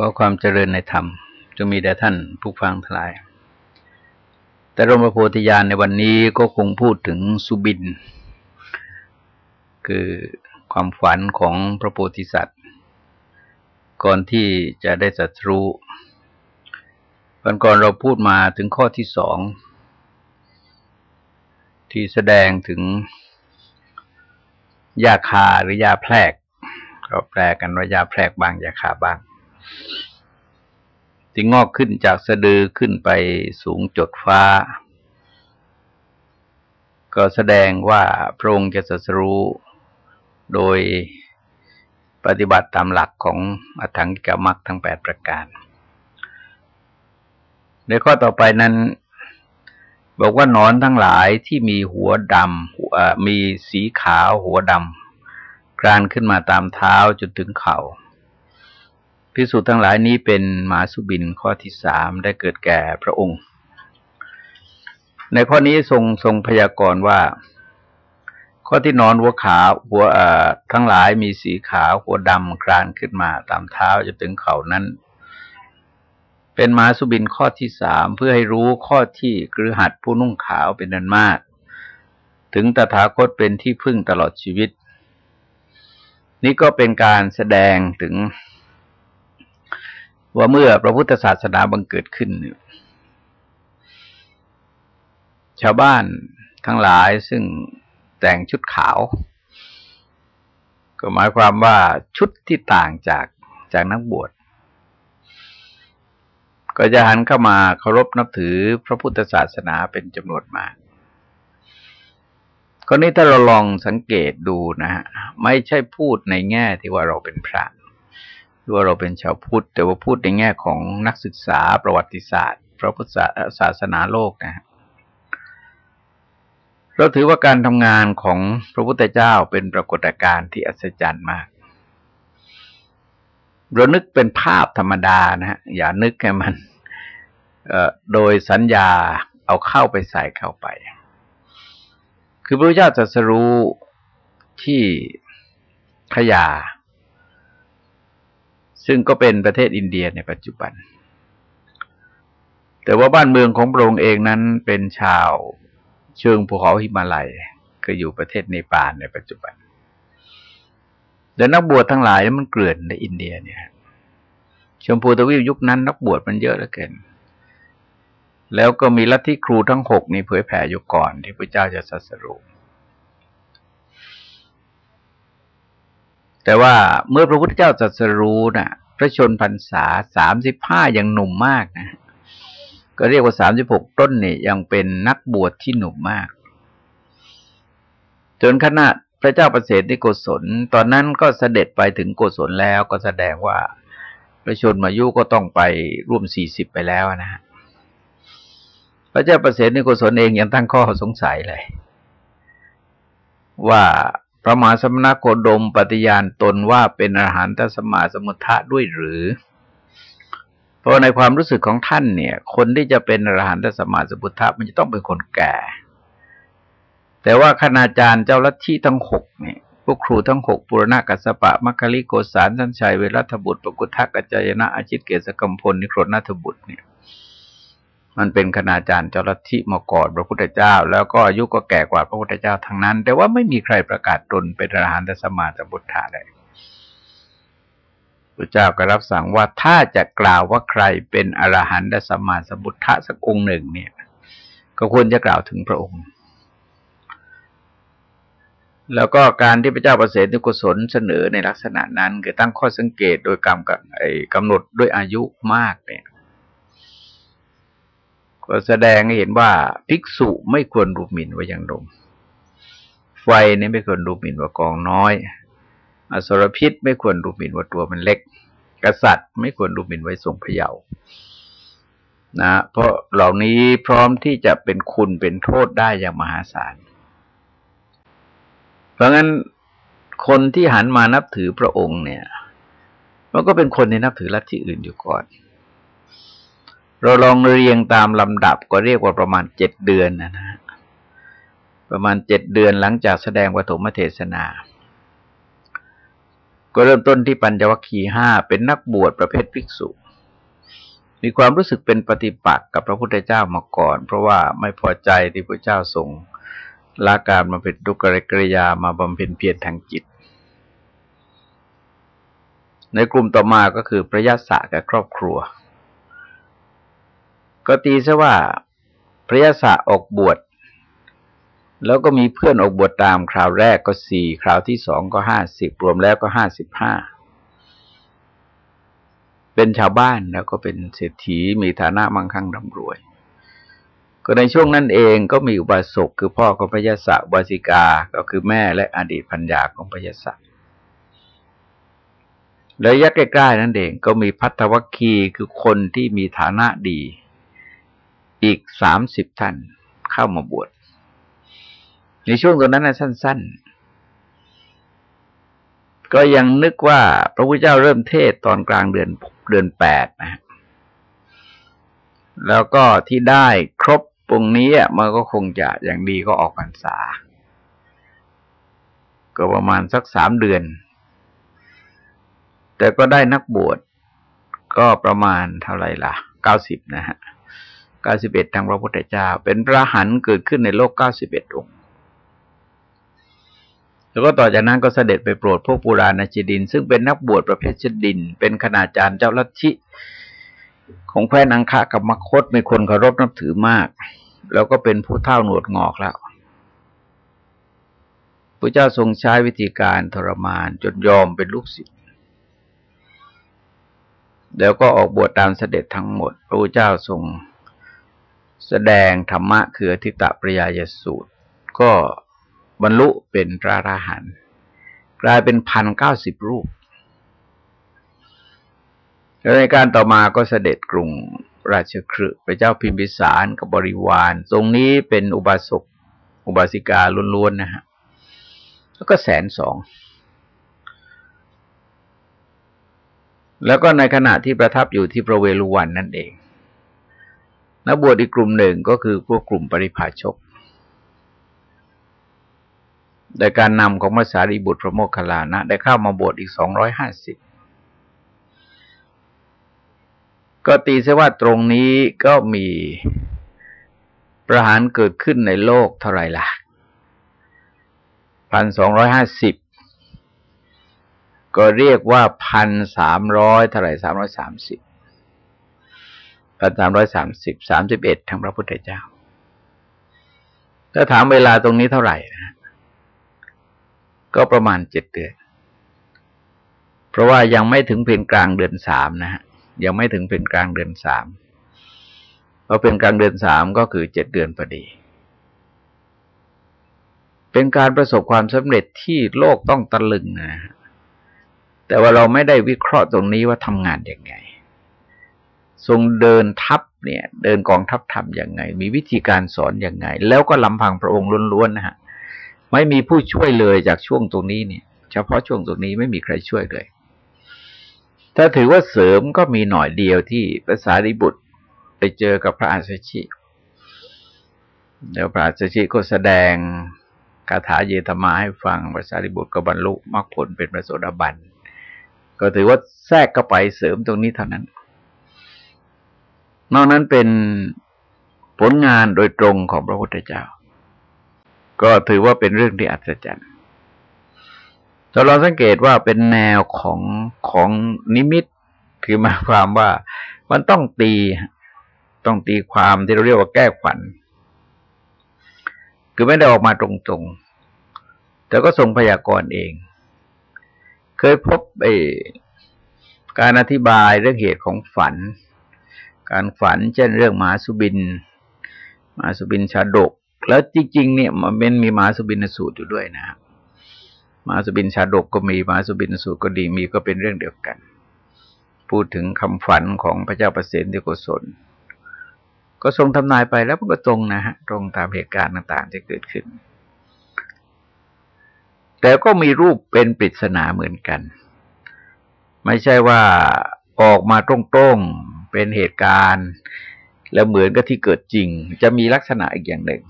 ก็ความเจริญในธรรมจะมีแด่ท่านผู้ฟังทั้งหลาย แต่รมโพธิญาณในวันนี้ก็คงพูดถึงสุบิน คือความฝันของพระโพธิสัตว์ ก่อนที่จะได้สัตรู้วันก่อนเราพูดมาถึงข้อที่สอง ที่แสดงถึงยาคาหรือยาแพรกก็แปลกันว่ายาแพรกบางยาคาบาง ที่งอกขึ้นจากสะดือขึ้นไปสูงจดฟ้า ก็แสดงว่าพระองค์จะสัสรู้โดยปฏิบัติตามหลักของอถังกิกามักทั้งแปดประการ ในข้อต่อไปนั้น บอกว่านอนทั้งหลายที่มีหัวดำมีสีขาวหัวดำกรานขึ้นมาตามเท้าจนถึงเขา่า พิสูจน์ทั้งหลายนี้เป็นหมาสุบินข้อที่สามได้เกิดแก่พระองค์ ในข้อนี้ทรงทรงพยากรณ์ว่า ข้อที่นอนหัวขาหัวทั้งหลายมีสีขาวหัวดำคลานขึ้นมาตามเท้าจนถึงเขานั้น เป็นหมาสุบินข้อที่สามเพื่อให้รู้ข้อที่กรือหัดผู้นุ่งขาวเป็นนันมาก ถึงตถาคตเป็นที่พึ่งตลอดชีวิต นี่ก็เป็นการแสดงถึง ว่าเมื่อพระพุทธศาสนาบังเกิดขึ้น ชาวบ้านทั้งหลายซึ่งแต่งชุดขาว ก็หมายความว่าชุดที่ต่างจากจากนักบวช ก็จะหันเข้ามาเคารพนับถือพระพุทธศาสนาเป็นจำนวนมากคนนี้ถ้าเราลองสังเกตดูนะฮะไม่ใช่พูดในแง่ที่ว่าเราเป็นพระ ว่าเราเป็นชาวพุทธ แต่ว่าพูดในแง่ของนักศึกษาประวัติศาสตร์พระพุทธศาสนาโลกนะเราถือว่าการทำงานของพระพุทธเจ้าเป็นปรากฏการณ์ที่อัศจรรย์มาก เรานึกเป็นภาพธรรมดานะฮะอย่านึกแค่มันโดยสัญญาเอาเข้าไปใส่เข้าไป คือพระพุทธเจ้าจะสรู้ที่ขยา ซึ่งก็เป็นประเทศอินเดียในปัจจุบัน แต่ว่าบ้านเมืองของพระองค์เองนั้นเป็นชาวเชิงภูเขาหิมาลัยก็อยู่ประเทศเนปาลในปัจจุบันแต่นักบวชทั้งหลายมันเกลื่อนในอินเดียเนี่ย ชมพูตะวียุคนั้นนักบวชมันเยอะเหลือเกิน แล้วก็มีลัทธิครูทั้งหกนี่เผยแผ่อยู่ก่อนที่พระเจ้าจะสัสรุป แต่ว่าเมื่อพระพุทธเจ้าตรัสรู้นะ่ะ พระชนพรรษาสามสิบห้ายังหนุ่มมากนะ ก็เรียกว่าสามสิบหกต้นเนี่ยยังเป็นนักบวชที่หนุ่มมาก จนขณะพระเจ้าประเสริฐในโกศล ตอนนั้นก็เสด็จไปถึงโกศลแล้วก็แสดงว่าพระชนมายุก็ต้องไปร่วมสี่สิบไปแล้วนะฮะพระเจ้าประเสริฐในโกศลเองยังตั้งข้อสงสัยเลย ว่า พระมหาสมณโคดมปฏิญาณตนว่าเป็นอาหารตสมาสมุทธะด้วยหรือ เพราะในความรู้สึกของท่านเนี่ย คนที่จะเป็นอรหันตสมาสมุทธะมันจะต้องเป็นคนแก่ แต่ว่าคณาจารย์เจ้าลัทธิทั้งหกเนี่ยพวกครูทั้งหกปุรณกัสปะมัคคิลิโกสารท่านชัยเวรัตบุตรปกุทักกัจจยนะอาชิตเกศกัมพลนิโครนัทบุตรเนี่ย มันเป็นคณาจารย์เจ้าลัทธิมาก่อนพระพุทธเจ้า แล้วก็อายุก็แก่กว่าพระพุทธเจ้าทั้งนั้น แต่ว่าไม่มีใครประกาศตนเป็นอรหันตสมาธิบุตราเลยพระเจ้าก็รับสั่งว่าถ้าจะกล่าวว่าใครเป็นอรหันตสมาสมุทธะสักองค์หนึ่งเนี่ย ก็ควรจะกล่าวถึงพระองค์ แล้วก็การที่พระเจ้าประเสริฐกุศลเสนอในลักษณะนั้น คือตั้งข้อสังเกตโดยกำกับกำหนดด้วยอายุมากเนี่ย ก็แสดงให้เห็นว่าภิกษุไม่ควรรูปหมิ่นว่าย่างดมไฟนี่ไม่ควรรูปหมิ่นว่ากองน้อย อสรพิษไม่ควรรูปหมิ่นว่าตัวมันเล็ก กษัตริย์ไม่ควรรูปหมิ่นไว้ทรงพระเยาว์นะเพราะเหล่านี้พร้อมที่จะเป็นคุณเป็นโทษได้อย่างมหาศาล เพราะงั้นคนที่หันมานับถือพระองค์เนี่ย มันก็เป็นคนที่นับถือลัทธิอื่นอยู่ก่อน เราลองเรียงตามลำดับก็เรียกว่าประมาณเจ็ดเดือนนะฮะประมาณเจ็ดเดือนหลังจากแสดงวัตถุมเทศนาก็ก็เริ่มต้นที่ปัญจวัคคีห้าเป็นนักบวชประเภทภิกษุมีความรู้สึกเป็นปฏิปักษ์กับพระพุทธเจ้ามาก่อน เพราะว่าไม่พอใจที่พระเจ้าทรงลาการมาเป็นทุกขกริยามาบำเพ็ญเพียรทางจิต ในกลุ่มต่อมาก็คือพระยาศะกับครอบครัว ก็ตีซะว่าพระยาศะออกบวช แล้วก็มีเพื่อนออกบวชตามคราวแรกก็สี่คราวที่สองก็ห้าสิบรวมแล้วก็ห้าสิบห้าเป็นชาวบ้านแล้วก็เป็นเศรษฐีมีฐานะมั่งคั่งร่ำรวย ก็ในช่วงนั้นเองก็มีอุบาสกคือพ่อของพระยาศอุบาสิกาก็คือแม่และอดีตพัญญาของพระยาศและยักใกล้ๆนั่นเองก็มีพัทธวัคคีคือคนที่มีฐานะดี อีกสามสิบท่านเข้ามาบวช ในช่วงตอนนั้นนะสั้น ๆ ก็ยังนึกว่าพระพุทธเจ้าเริ่มเทศตอนกลางเดือนเดือนแปดนะ แล้วก็ที่ได้ครบตรงนี้มันก็คงจะอย่างดีก็ออกพรรษา ก็ประมาณสักสามเดือน แต่ก็ได้นักบวชก็ประมาณเท่าไหร่ล่ะเก้าสิบนะฮะ เก้าสิบเอ็ดทางพระพุทธเจ้า เป็นพระหันเกิดขึ้นในโลกเก้าสิบเอ็ดองค์ แล้วก็ต่อจากนั้นก็เสด็จไปโปรดพวกปุราณชดิน ซึ่งเป็นนักบวชประเภทชดิน เป็นคณาจารย์เจ้าลัทธิของแคว้นอังคากับมคตมีคนเคารพนับถือมาก แล้วก็เป็นผู้เท่าหนวดงอกแล้วพระเจ้าทรงใช้วิธีการทรมานจนยอมเป็นลูกศิษย์แล้วก็ออกบวชตามเสด็จทั้งหมด พระพุทธเจ้าทรง แสดงธรรมะคืออธิตะปริยายสูตร ก็บรรลุเป็นพระอราหันต์กลายเป็นพันเก้าสิบรูปแล้วในการต่อมาก็เสด็จกรุงราชคฤห์พระเจ้าพิมพิสารกับบริวาร ตรงนี้เป็นอุบาสกอุบาสิกาล้วนๆนะฮะแล้วก็แสนสอง แล้วก็ในขณะที่ประทับอยู่ที่พระเวฬุวันนั่นเอง นักบวชอีกกลุ่มหนึ่งก็คือพวกกลุ่มปริพาชกโดยการนำของพระสารีบุตรพระโมคคัลลานะ ได้เข้ามาบวชอีกสองร้อยห้าสิบก็ตีเสว่าตรงนี้ก็มีประหารเกิดขึ้นในโลกเท่าไรล่ะพันสองร้อยห้าสิบก็เรียกว่าพันสามร้อยเท่าไรสามร้อยสามสิบ พันสามร้อยสามสิบสามสิบเอ็ดทั้งพระพุทธเจ้า ถ้าถามเวลาตรงนี้เท่าไหร่นะก็ประมาณเจ็ดเดือน เพราะว่ายังไม่ถึงเป็นกลางเดือนสามนะฮะยังไม่ถึงเป็นกลางเดือนสามพอเป็นกลางเดือนสามก็คือเจ็ดเดือนพอดี เป็นการประสบความสำเร็จที่โลกต้องตะลึงนะ แต่ว่าเราไม่ได้วิเคราะห์ตรงนี้ว่าทำงานยังไง ทรงเดินทัพเนี่ย เดินกองทัพทำอยังไง มีวิธีการสอนอยังไง แล้วก็ลำพังพระองค์ล้วนๆนะฮะไม่มีผู้ช่วยเลยจากช่วงตรงนี้เนี่ย เฉพาะช่วงตรงนี้ไม่มีใครช่วยเลย ถ้าถือว่าเสริมก็มีหน่อยเดียวที่ภาษาริบุตรไปเจอกับพระอาชชิเดี๋ยวพระอาชชิก็แสดงคาถาเยธมาให้ฟังภาษาริบุตรก็บรรลุมรรคผลเป็นพระโสดาบัน ก็ถือว่าแทรกเข้าไปเสริมตรงนี้เท่านั้น นอกนั้นเป็นผลงานโดยตรงของพระพุทธเจ้า ก็ถือว่าเป็นเรื่องที่อัศจรรย์ถ้าเราสังเกตว่าเป็นแนวของของนิมิต คือหมายความว่ามันต้องตีต้องตีความที่เราเรียกว่าแก้ขวัญ คือไม่ได้ออกมาตรงๆ แต่ก็ทรงพยากรณ์เอง เคยพบไอ้การอธิบายเรื่องเหตุของฝัน การฝัน เช่นเรื่องมหาสุบินมหาสุบินชาดก แล้วจริง ๆ เนี่ยมันเป็นมีมหาสุบินสูตรอยู่ด้วยนะมหาสุบินชาดกก็มีมหาสุบินสูตรก็ดีมีก็เป็นเรื่องเดียวกัน พูดถึงคำฝันของพระเจ้าประเสนที่โกศล ก็ทรงทำนายไปแล้วมันก็ตรงนะฮะตรงตามเหตุการณ์ต่าง ๆ ที่เกิดขึ้น แต่ก็มีรูปเป็นปริศนาเหมือนกัน ไม่ใช่ว่าออกมาตรงๆ เป็นเหตุการณ์ แล้วเหมือนกับที่เกิดจริง จะมีลักษณะอีกอย่างหนึ่ง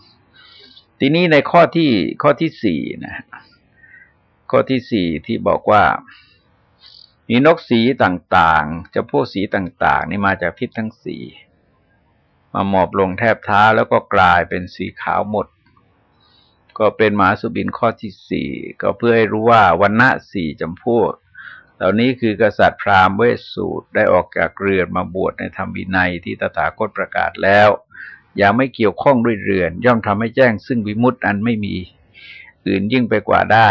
ทีนี้ในข้อที่ข้อที่สี่นะ ข้อที่สี่ที่บอกว่ามีนกสีต่างๆ จะพวกสีต่างๆ นี่มาจากทิศทั้งสี่มาหมอบลงแทบเท้าแล้วก็กลายเป็นสีขาวหมด ก็เป็นหมาสุบินข้อที่สี่ก็เพื่อให้รู้ว่าวันณะสี่จำพวก เหล่านี้คือกษัตริย์พราหมณ์เวสสูตรได้ออกจากเรือนมาบวชในธรรมวินัยที่ตถาคตประกาศแล้ว อย่าไม่เกี่ยวข้องด้วยเรือน ย่อมทำให้แจ้งซึ่งวิมุตติอันไม่มีอื่นยิ่งไปกว่าได้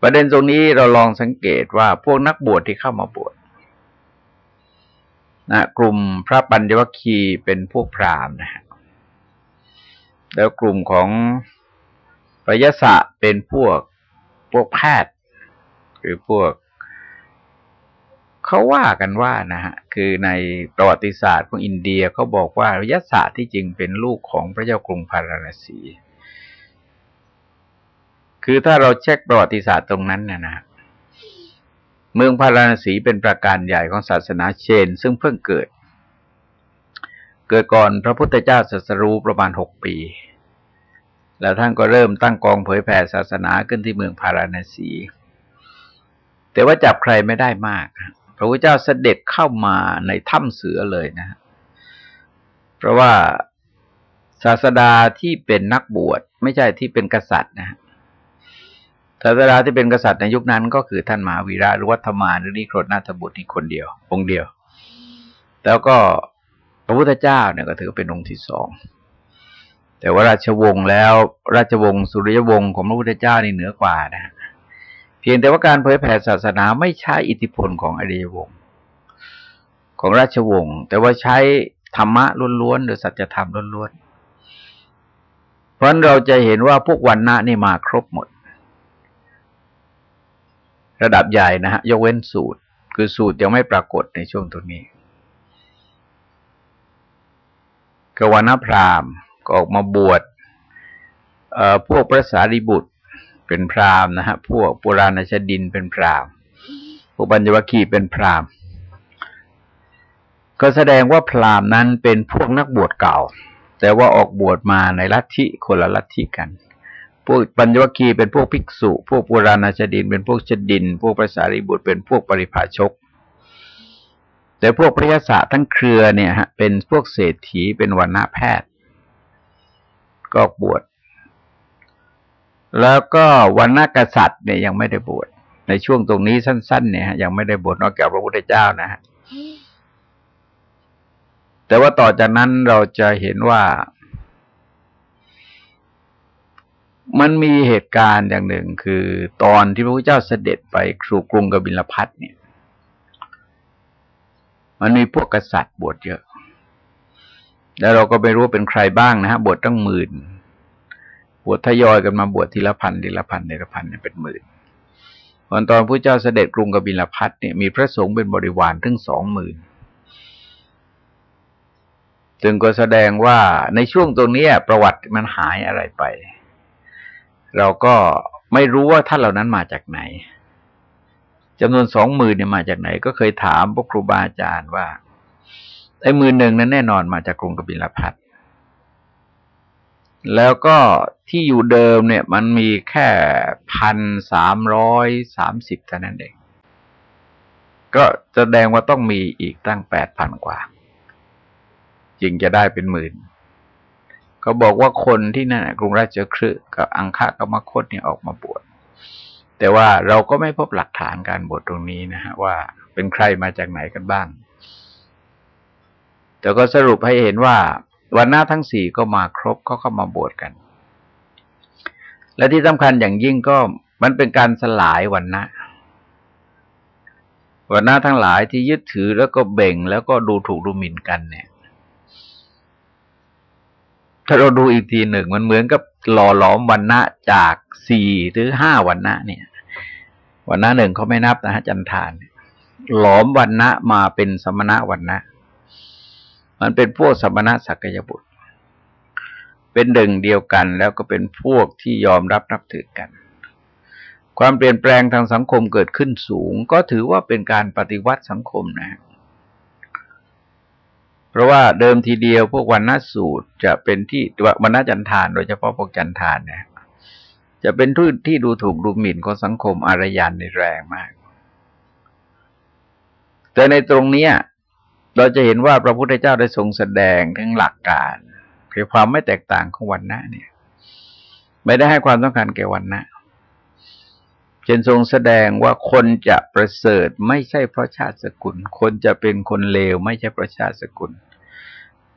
ประเด็นตรงนี้เราลองสังเกตว่าพวกนักบวชที่เข้ามาบวชนะกลุ่มพระปัญญวคีเป็นพวกพราหมณ์นะแล้วกลุ่มของปยศะเป็นพวกพวกแพทย์ หรือพวกเขาว่ากันว่านะฮะคือในประวัติศาสตร์ของอินเดียเขาบอกว่ายศะที่จริงเป็นลูกของพระเจ้ากรุงพาราณสี คือถ้าเราเช็คประวัติศาสตร์ตรงนั้นเนี่ยนะเมืองพาราณสีเป็นประการใหญ่ของศาสนาเชน ซึ่งเพิ่งเกิด เกิดก่อนพระพุทธเจ้าศัสรู้ประมาณหกปี แล้วท่านก็เริ่มตั้งกองเผยแผ่ศาสนาขึ้นที่เมืองพาราณสี แต่ว่าจับใครไม่ได้มาก พระพุทธเจ้าเสด็จเข้ามาในถ้ำเสือเลยนะ เพราะว่าศาสดาที่เป็นนักบวชไม่ใช่ที่เป็นกษัตริย์นะศาสดาที่เป็นกษัตริย์ในยุคนั้นก็คือท่านมหาวีระหรือวัฒมานหรือนิโครนาถบุตรนี่คนเดียว องค์เดียว แล้วก็พระพุทธเจ้าเนี่ยก็ถือเป็นองค์ที่สองแต่ว่าราชวงศ์แล้วราชวงศ์สุริยวงศ์ของพระพุทธเจ้านี่เหนือกว่านะเพียงแต่ว่าการเผยแผ่ศาสนาไม่ใช่อิทธิพลของอริยวงศ์ของราชวงศ์แต่ว่าใช้ธรรมะล้วนๆหรือสัจธรรมล้วนๆเพราะเราจะเห็นว่าพวกวันณะนี่มาครบหมด ระดับใหญ่นะฮะยกเว้นสูตร คือสูตรยังไม่ปรากฏในช่วงตรงนี้กวนพรามก็ออกมาบวชพวกพระสารีบุตร เป็นพรามนะฮะพวกปุราณชดินเป็นพรามพวกปัญญวคีเป็นพรามก็แสดงว่าพรามนั้นเป็นพวกนักบวชเก่า แต่ว่าออกบวชมาในลัทธิคนละลัทธิกัน พวกปัญญวคีเป็นพวกภิกษุ พวกปุราณชดิน เป็นพวกชดิน พวกภาษาริบุตรเป็นพวกปริภาชก แต่พวกพระยศทั้งเครือเนี่ยฮะเป็นพวกเศรษฐีเป็นวันณะแพทย์ ก็บวช แล้วก็วันณะกษัตริย์เนี่ยยังไม่ได้บวชในช่วงตรงนี้สั้น ๆ เนี่ยยังไม่ได้บวชนอกจากพระพุทธเจ้านะฮะแต่ว่าต่อจากนั้นเราจะเห็นว่า มันมีเหตุการณ์อย่างหนึ่งคือตอนที่พระพุทธเจ้าเสด็จไปสู่กรุงกบิลพัทเนี่ย มันมีพวกกษัตริย์บวชเยอะ แล้วเราก็ไม่รู้เป็นใครบ้างนะฮะบวชตั้งหมื่น บวชทยอยกันมาบวชทีละพันทีละพันทีละพันเนี่ยเป็นหมื่นตอนตอนพระเจ้าเสด็จกรุงกบิลพัทเนี่ยมีพระสงฆ์เป็นบริวารถึงสองหมื่นจึงก็แสดงว่าในช่วงตรงนี้ประวัติมันหายอะไรไป เราก็ไม่รู้ว่าท่านเหล่านั้นมาจากไหนจำนวนสองหมื่นเนี่ยมาจากไหน ก็เคยถามพวกครูบาอาจารย์ว่าไอ้หมื่นหนึ่งนั้นแน่นอนมาจากกรุงกบิลพัท แล้วก็ที่อยู่เดิมเนี่ยมันมีแค่พันสามร้อยสามสิบเท่านั้นเอง ก็แสดงว่าต้องมีอีกตั้งแปดพันกว่า จึงจะได้เป็นหมื่นเขาบอกว่าคนที่นั่นกรุงราชคฤห์กับอังคากรรมคตเนี่ยออกมาบวชแต่ว่าเราก็ไม่พบหลักฐานการบวชตรงนี้นะฮะว่าเป็นใครมาจากไหนกันบ้าง แต่ก็สรุปให้เห็นว่า วันหน้าทั้งสี่ก็มาครบเขาเข้ามาบวชกัน และที่สำคัญอย่างยิ่งก็มันเป็นการสลายวันนะวันหน้าทั้งหลายที่ยึดถือแล้วก็เบ่ง แล้วก็ดูถูกดูหมิ่นกันเนี่ย ถ้าเราดูอีกทีหนึ่งมันเหมือนกับหล่อหลอมวันณะจากสี่หรือห้าวันณะเนี่ย วันณะหนึ่งเขาไม่นับนะฮะจันทานหลอมวันณะมาเป็นสมณะวันณะ มันเป็นพวกสมณะสักยบุตร เป็นหนึ่งเดียวกันแล้วก็เป็นพวกที่ยอมรับนับถือกัน ความเปลี่ยนแปลงทางสังคมเกิดขึ้นสูง ก็ถือว่าเป็นการปฏิวัติสังคมนะ เพราะว่าเดิมทีเดียวพวกวันนสูตรจะเป็นที่วันนจันทาน โดยเฉพาะพวกจันทานเนี่ยจะเป็นที่ที่ดูถูกดูหมิ่นของสังคมอารยันในแรงมาก แต่ในตรงเนี้ย เราจะเห็นว่าพระพุทธเจ้าได้ทรงแสดงถึงหลักการคือความไม่แตกต่างของวันนะเนี่ย ไม่ได้ให้ความต้องการแก่วันนะเช่นทรงแสดงว่าคนจะประเสริฐไม่ใช่เพราะชาติสกุล คนจะเป็นคนเลวไม่ใช่เพราะชาติสกุล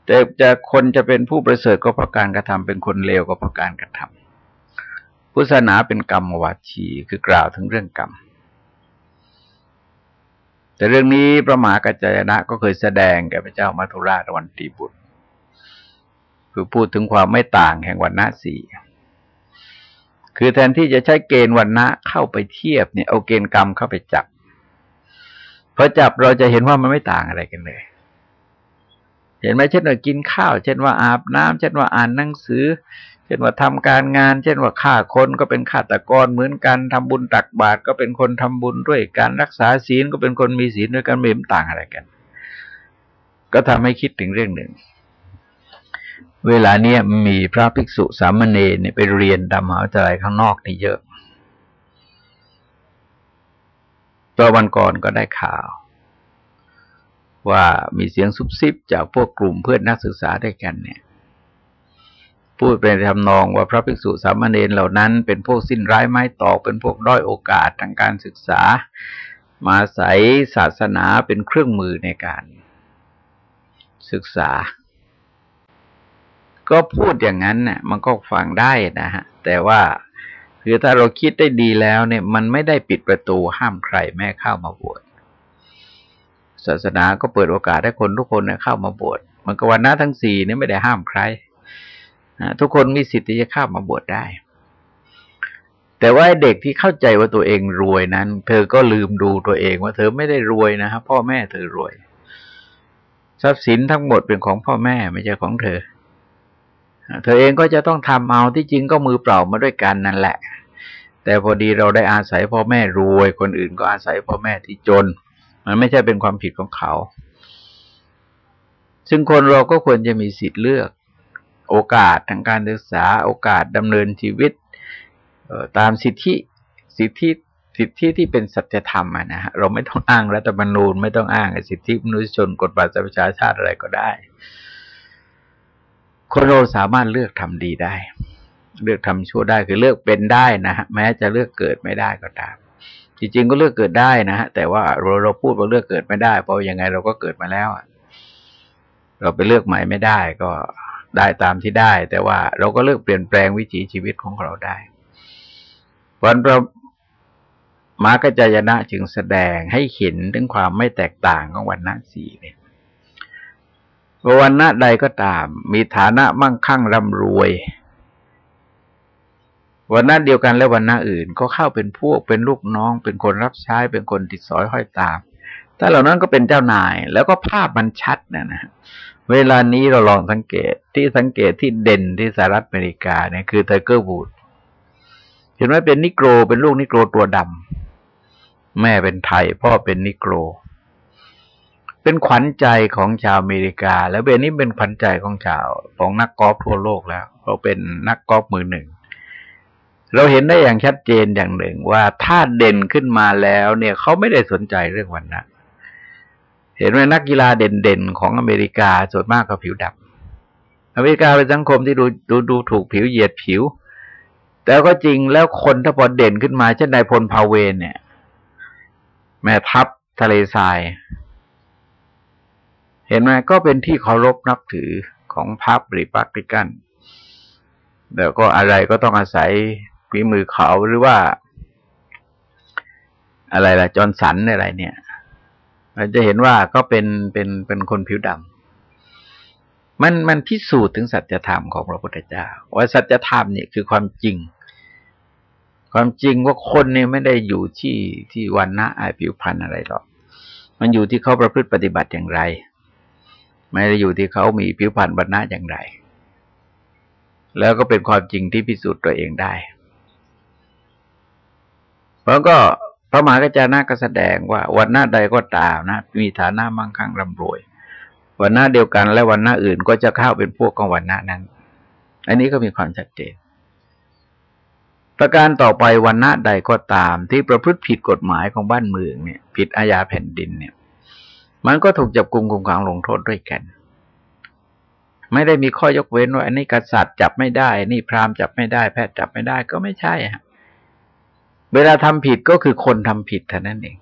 แต่จะคนจะเป็นผู้ประเสริฐก็เพราะการกระทำเป็นคนเลวก็เพราะการกระทำพุทธศาสนาเป็นกรรมวัชีคือกล่าวถึงเรื่องกรรม แต่เรื่องนี้พระมหากัจจายนะก็เคยแสดงแก่พระเจ้ามัทุราชวันตีบุตร คือพูดถึงความไม่ต่างแห่งวันณะสี่คือแทนที่จะใช้เกณฑ์วันณะเข้าไปเทียบเนี่ยเอาเกณฑ์กรรมเข้าไปจับพอจับเราจะเห็นว่ามันไม่ต่างอะไรกันเลย เห็นไหมเช่นว่ากินข้าว เช่นว่าอาบน้ำเช่นว่าอ่านหนังสือ เช่นว่าทำการงาน เช่นว่าฆ่าคนก็เป็นฆาตกรเหมือนกันทำบุญตักบาตรก็เป็นคนทำบุญด้วยการรักษาศีลก็เป็นคนมีศีลด้วยกันไม่เห็นต่างอะไรกัน ก็ทำให้คิดถึงเรื่องหนึ่ง เวลาเนี้ยมีพระภิกษุสามเณรเนี่ยไปเรียนดำมหาวิทยาลัยข้างนอกนี่เยอะตัววันก่อนก็ได้ข่าว ว่ามีเสียงซุบซิบจากพวกกลุ่มเพื่อนนักศึกษาด้วยกันเนี่ย พูดเป็นทำนองว่าพระภิกษุสามเณรเหล่านั้น เป็นพวกสิ้นร้ายไม้ตอกเป็นพวกด้อยโอกาสทางการศึกษา มาใส่ศาสนาเป็นเครื่องมือในการศึกษา ก็พูดอย่างนั้นเนี่ยมันก็ฟังได้นะฮะ แต่ว่าคือถ้าเราคิดได้ดีแล้วเนี่ย มันไม่ได้ปิดประตูห้ามใครแม่เข้ามาบวชศาสนาก็เปิดโอกาสให้คนทุกคนเนี่ยเข้ามาบวชมันก็วันนะทั้งสี่เนี่ยไม่ได้ห้ามใคร ทุกคนมีสิทธิ์ที่จะเข้ามาบวชได้ แต่ว่าเด็กที่เข้าใจว่าตัวเองรวยนั้น เธอก็ลืมดูตัวเองว่าเธอไม่ได้รวยนะครับพ่อแม่เธอรวย ทรัพย์สินทั้งหมดเป็นของพ่อแม่ไม่ใช่ของเธอ เธอเองก็จะต้องทำเอาที่จริงก็มือเปล่ามาด้วยกันนั่นแหละ แต่พอดีเราได้อาศัยพ่อแม่รวย คนอื่นก็อาศัยพ่อแม่ที่จน มันไม่ใช่เป็นความผิดของเขาซึ่งคนเราก็ควรจะมีสิทธิ์เลือก โอกาสทางการศึกษา โอกาสดำเนินชีวิตตามสิทธิสิทธิสิทธิที่เป็นสัจธรรมนะฮะเราไม่ต้องอ้างรัฐธรรมนูญไม่ต้องอ้างสิทธิมนุษยชนกฎหมายประชาชาติอะไรก็ได้ คนเราสามารถเลือกทำดีได้ เลือกทำชั่วได้คือเลือกเป็นได้นะฮะแม้จะเลือกเกิดไม่ได้ก็ตาม จริงๆก็เลือกเกิดได้นะฮะแต่ว่าเราเราพูดว่าเลือกเกิดไม่ได้ เพราะยังไงเราก็เกิดมาแล้วเราไปเลือกใหม่ไม่ได้ก็ ได้ตามที่ได้ แต่ว่าเราก็เลือกเปลี่ยนแปลงวิถีชีวิตของเราได้ วันพระมากจายนะจึงแสดงให้เห็นถึงความไม่แตกต่างของวันนั้นสี่เนี่ยวันณะใดก็ตาม มีฐานะมั่งคั่งร่ำรวยวันณะเดียวกันและวันณะอื่นก็เข้าเป็นพวกเป็นลูกน้อง เป็นคนรับใช้เป็นคนติดสอยห้อยตามถ้าเหล่านั้นก็เป็นเจ้านาย แล้วก็ภาพมันชัดนะนะ เวลานี้เราลองสังเกตที่สังเกตที่เด่นที่สหรัฐอเมริกาเนี่ยคือไทเกอร์ วูดส์เห็นไหมเป็นนิโกรเป็นลูกนิโกรตัวดำแม่เป็นไทย พ่อเป็นนิโกร เป็นขวัญใจของชาวอเมริกา แล้วเวลานี้เป็นขวัญใจของชาวของนักกอล์ฟทั่วโลกแล้วเราเป็นนักกอล์ฟมือหนึ่ง เราเห็นได้อย่างชัดเจนอย่างหนึ่งว่าถ้าเด่นขึ้นมาแล้วเนี่ยเขาไม่ได้สนใจเรื่องวรรณะ เห็นไหมนักกีฬาเด่นๆของอเมริกาส่วนมากก็ผิวดำอเมริกาเป็นสังคมที่ดูดูดูถูกผิวเหยียดผิว แต่ก็จริงแล้วคนถ้าพอเด่นขึ้นมาเช่นนายพลพาเวนเนี่ย แม่ทัพทะเลทราย เห็นไหมก็เป็นที่เคารพนับถือของพรรคริปักริกันแล้วก็อะไรก็ต้องอาศัยฝีมือเขาหรือว่า อะไรล่ะจอร์นสันอะไรเนี่ย เราจะเห็นว่าก็เป็นเป็นเป็นคนผิวดำมันมันพิสูจน์ถึงสัจธรรมของพระพุทธเจ้าว่าสัจธรรมเนี่ยคือความจริง ความจริงว่าคนเนี่ยไม่ได้อยู่ที่ที่วันนะอายผิวพันธ์อะไรหรอก มันอยู่ที่เขาประพฤติปฏิบัติอย่างไร ไม่ได้อยู่ที่เขามีผิวพรรณบรรณะอย่างไร แล้วก็เป็นความจริงที่พิสูจน์ตัวเองได้ เพราะก็ พระมหากจานาก็แสดงว่าวันหน้าใดก็ตามนะ มีฐานะมั่งคั่งร่ำรวย วันหน้าเดียวกันและวันหน้าอื่นก็จะเข้าเป็นพวกของวันหน้านั้น อันนี้ก็มีความชัดเจน ประการต่อไปวันหน้าใดก็ตาม ที่ประพฤติผิดกฎหมายของบ้านเมืองเนี่ย ผิดอาญาแผ่นดินเนี่ย มันก็ถูกจับกลุ่มคุมขังลงโทษด้วยกัน ไม่ได้มีข้อยกเว้นว่าอันนี้กษัตริย์จับไม่ได้ นี่พราหมณ์จับไม่ได้ แพทย์จับไม่ได้ก็ไม่ใช่ฮะ เวลาทำผิดก็คือคนทำผิดเท่านั้นเอง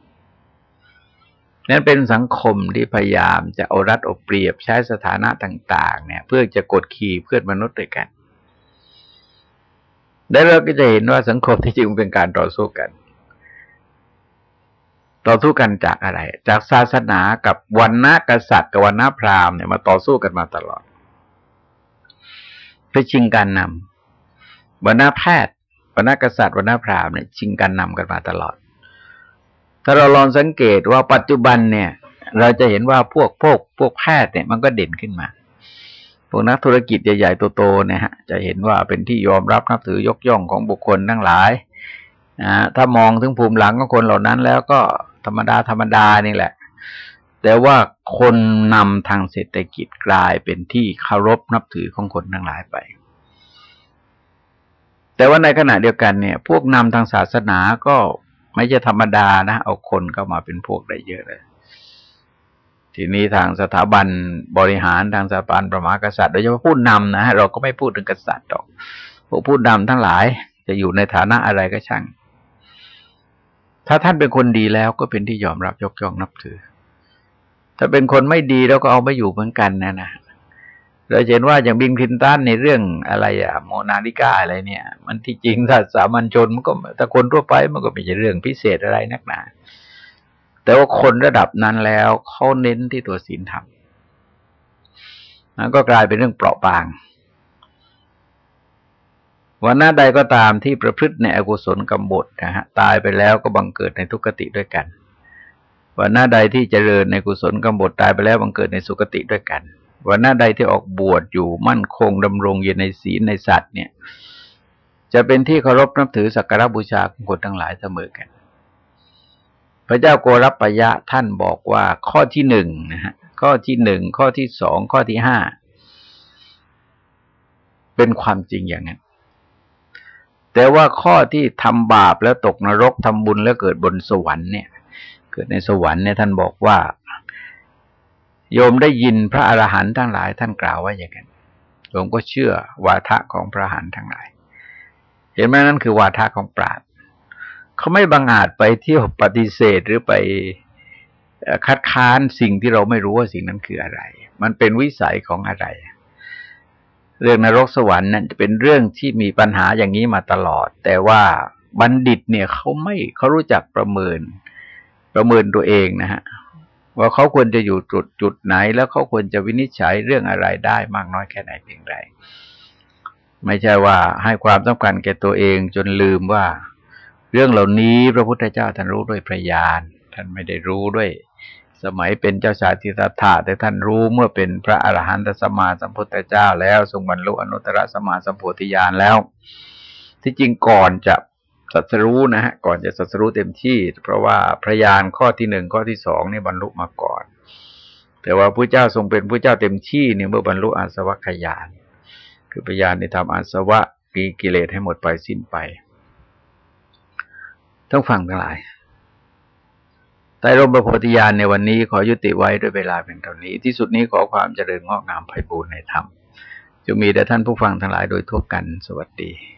นั่นเป็นสังคมที่พยายามจะเอารัดเอาเปรียบใช้สถานะต่าง ๆ เนี่ย เพื่อจะกดขี่เพื่อนมนุษย์ด้วยกันแล้เราก็จะเห็นว่าสังคมที่จริงเป็นการต่อสู้กัน ต่อสู้กันจากอะไร จากศาสนากับวันณะกษัตริย์กับวันณะพราหมณ์เนี่ยมาต่อสู้กันมาตลอดเพื่อชิงการนำวันณะแพทย์ วันณกษัตริย์วันณพราหมณ์เนี่ยชิงการนำกันมาตลอด ถ้าเราลองสังเกตว่าปัจจุบันเนี่ย เราจะเห็นว่าพวกพวกพวกแพทย์เนี่ยมันก็เด่นขึ้นมา พวกนักธุรกิจใหญ่ๆโตๆเนี่ยฮะจะเห็นว่าเป็นที่ยอมรับนับถือยกย่องของบุคคลทั้งหลายนะถ้ามองถึงภูมิหลังของคนเหล่านั้นแล้วก็ธรรมดาธรรมดานี่แหละ แต่ว่าคนนำทางเศรษฐกิจกลายเป็นที่เคารพนับถือของคนทั้งหลายไป แต่ว่าในขณะเดียวกันเนี่ย พวกนำทางศาสนาก็ไม่ใช่ธรรมดานะ เอาคนเข้ามาเป็นพวกได้เยอะเลย ทีนี้ทางสถาบันบริหารทางสถาบันประมากษัตริย์โดยเฉพาะผู้นำนะเราก็ไม่พูดถึงกษัตริย์หรอกพวกผู้นำทั้งหลาย จะอยู่ในฐานะอะไรก็ช่าง ถ้าท่านเป็นคนดีแล้วก็เป็นที่ยอมรับยกย่องนับถือ ถ้าเป็นคนไม่ดีเราก็เอาไม่อยู่เหมือนกันนะนะ เราเห็นว่าอย่างบิงคินตันในเรื่องอะไรอะโมนาลิกาอะไรเนี่ย มันที่จริงถ้าสามัญชนมันก็ถ้าคนทั่วไปมันก็ไม่ใช่เรื่องพิเศษอะไรนักหนา แต่ว่าคนระดับนั้นแล้วเขาเน้นที่ตัวศีลธรรมมันก็กลายเป็นเรื่องเปราะบางวันหน้าใดก็ตามที่ประพฤติในอกุศลกรรมบทนะฮะตายไปแล้วก็บังเกิดในทุกขติด้วยกันวันหน้าใดที่เจริญในกุศลกรรมบทตายไปแล้วบังเกิดในสุคติด้วยกัน วันหน้าใดที่ออกบวชอยู่มั่นคงดำรงอยู่ในศีลในสัตว์เนี่ย จะเป็นที่เคารพนับถือสักการบูชาของคนทั้งหลายเสมอกัน พระเจ้าโกรปยะท่านบอกว่าข้อที่หนึ่งนะฮะข้อที่หนึ่งข้อที่สองข้อที่ห้าเป็นความจริงอย่างนั้น แต่ว่าข้อที่ทำบาปแล้วตกนรกทำบุญแล้วเกิดบนสวรรค์เนี่ย เกิดในสวรรค์เนี่ยท่านบอกว่า โยมได้ยินพระอรหันต์ทั้งหลาย ท่านกล่าวว่าอย่างนั้นโยมก็เชื่อวาทะของพระอรหันต์ทั้งหลาย เห็นไหมนั่นคือวาทะของปราชเขาไม่บังอาจไปเที่ยวปฏิเสธหรือไปคัดค้านสิ่งที่เราไม่รู้ว่าสิ่งนั้นคืออะไร มันเป็นวิสัยของอะไร เรื่องนรกสวรรค์นั่นจะเป็นเรื่องที่มีปัญหาอย่างนี้มาตลอด แต่ว่าบัณฑิตเนี่ยเขาไม่เขารู้จักประเมิน ประเมินตัวเองนะฮะ ว่าเขาควรจะอยู่จุดจุดไหน แล้วเขาควรจะวินิจฉัยเรื่องอะไรได้มากน้อยแค่ไหนเพียงไรไม่ใช่ว่าให้ความสำคัญแก่ตัวเองจนลืมว่า เรื่องเหล่านี้พระพุทธเจ้าท่านรู้ด้วยพระญาณท่านไม่ได้รู้ด้วย สมัยเป็นเจ้าชายทิฏฐาแต่ท่านรู้เมื่อเป็นพระอรหันตสมมาสัมพุทธเจ้า แล้วทรงบรรลุอนุตตรสมาสัมโพธิญาณแล้ว ที่จริงก่อนจะ สัสรู้นะฮะก่อนจะสัสรู้เต็มที่ เพราะว่าพระญาณข้อที่หนึ่งข้อที่สองนี่บรรลุมาก่อน แต่ว่าพระเจ้าทรงเป็นพระเจ้าเต็มที่เนี่ยเมื่อบรรลุอาสวัคยาน คือพยานในธรรมอาสวะปีกิเลสให้หมดไปสิ้นไปต้องฟังทั้งหลายใต้ร่มประโพธิญาณในวันนี้ขอยุติไว้ด้วยเวลาเพียงเท่านี้ ที่สุดนี้ขอความเจริญงอกงามไพบูรณ์ในธรรมจะมีแด่ท่านผู้ฟังทั้งหลายโดยทั่วกันสวัสดี